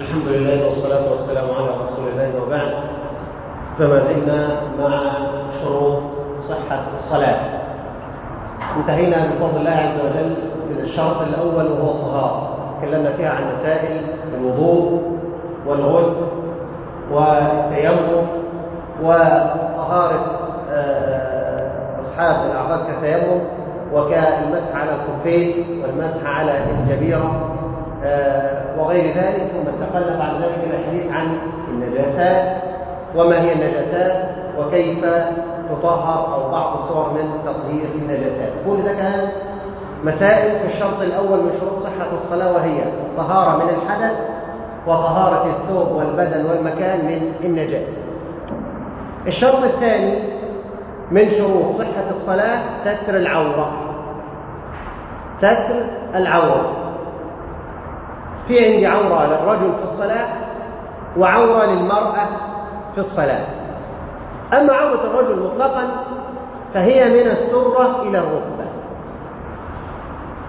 الحمد لله والصلاة والسلام على رسول الله وبعد. فما زلنا مع شروط صحة الصلاة. انتهينا بفضل الله عز وجل من الشرط الأول وهو الطهارة. تكلمنا فيها عن مسائل الوضوء والغسل والتيمم وطهارة أصحاب الأعضاء كالتيمم وكالمسح على الخفين والمسح على الجبيرة. وغير ذلك ثم استقل بعد ذلك الحديث عن النجاسات وما هي النجاسات وكيف تطهر أو بعض الصور من تطهير النجاسات. كل ده كان مسائل في الشرط الأول من شروط صحة الصلاة وهي طهارة من الحدث وطهارة الثوب والبدن والمكان من النجاسة الشرط الثاني من شروط صحة الصلاة ستر العورة. ستر العورة. في عندي عورة للرجل في الصلاة وعورة للمرأة في الصلاة. أما عورة الرجل مطلقا فهي من السرة إلى الركبة.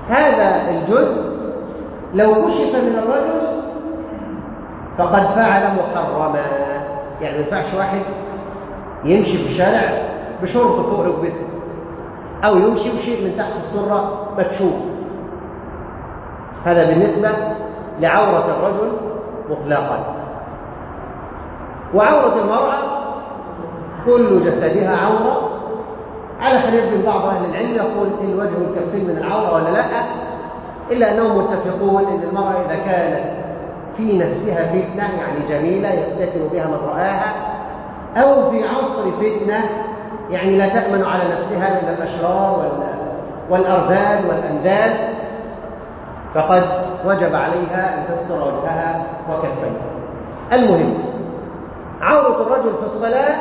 هذا الجزء لو كشف من الرجل فقد فعل محرما. يعني ما ينفعش واحد يمشي في الشارع بشرط فوق ركبته أو يمشي بشيء من تحت السرة مكشوف. هذا بالنسبة لعورة الرجل مطلقا. وعورة المرأة كل جسدها عورة. على خلاف بعض أهل العلم يقول الوجه والكفين من العورة ولا لا؟ إلا أنهم متفقون أن المرأة إذا كانت في نفسها فتنة يعني جميلة يفتتن بها من رآها أو في عصر فتنة يعني لا تأمن على نفسها من الأشرار والأرذال والأندال فقد وجب عليها أن تستر وجهها وكفيها. المهم عورة الرجل في الصلاة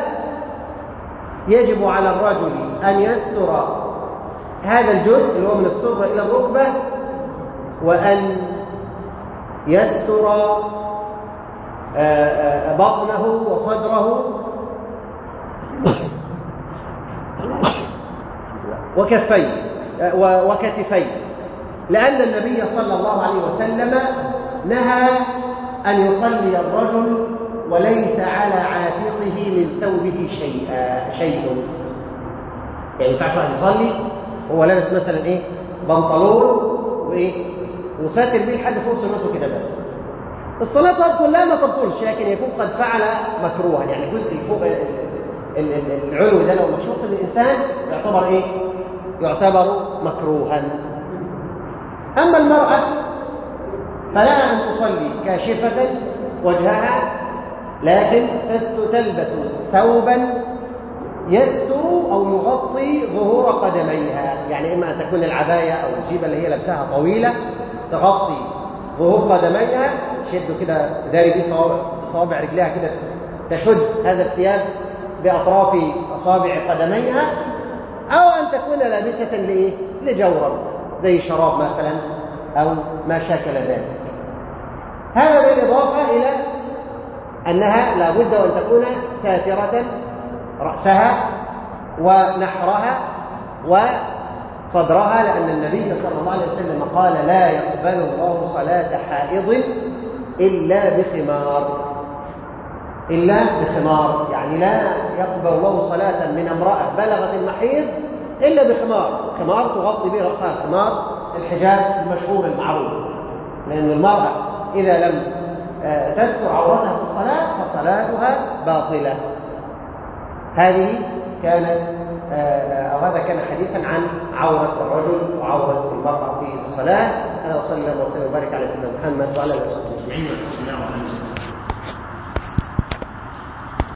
يجب على الرجل أن يستر هذا الجزء اللي هو من السرة إلى الركبة وأن يستر بطنه وصدره. وكفيه وكتفيه. لأن النبي صلى الله عليه وسلم نهى أن يصلي الرجل وليس على عاتقه من ثوبه شيئا شيء. يعني ينفعش واحد يصلي وهو لابس مثلا إيه؟ بنطلون وإيه؟ وساتر بيه لحد فوق سنته كده بس. الصلاة تبطل لا ما تبطلش لكن يكون قد فعل مكروها. يعني الجزء فوق العلو ده لو مكشوف الإنسان يعتبر إيه؟ يعتبر مكروها. أما المرأة فلها أن تصلي كاشفة وجهها لكن تلبس ثوبا يستر أو يغطي ظهور قدميها يعني إما أن تكون العباية أو الجيبة اللي هي لابساها طويلة تغطي ظهور قدميها تشد كده داري دي صوابع رجليها كده تشد هذا الثياب بأطراف أصابع قدميها أو أن تكون لابسة لإيه؟ لجورب زي شراب مثلا أو ما شاكل ذلك. هذا بالإضافة إلى أنها لابد أن تكون ساترة رأسها ونحرها وصدرها لأن النبي صلى الله عليه وسلم قال لا يقبل الله صلاة حائض إلا بخمار. إلا بخمار يعني لا يقبل الله صلاة من امرأة بلغت المحيض إلا بخمار خمار تغطي به رأسها خمار الحجاب المشهور المعروف. لأن المرأة إذا لم تستر عورتها في الصلاة فصلاتها باطلة. هذه كانت أو هذا كان حديثا عن عورة الرجل وعورة المرأة في الصلاة. أنا وصلى الله وسلم وبارك على سيدنا محمد وعلى آله وصحبه أجمعين.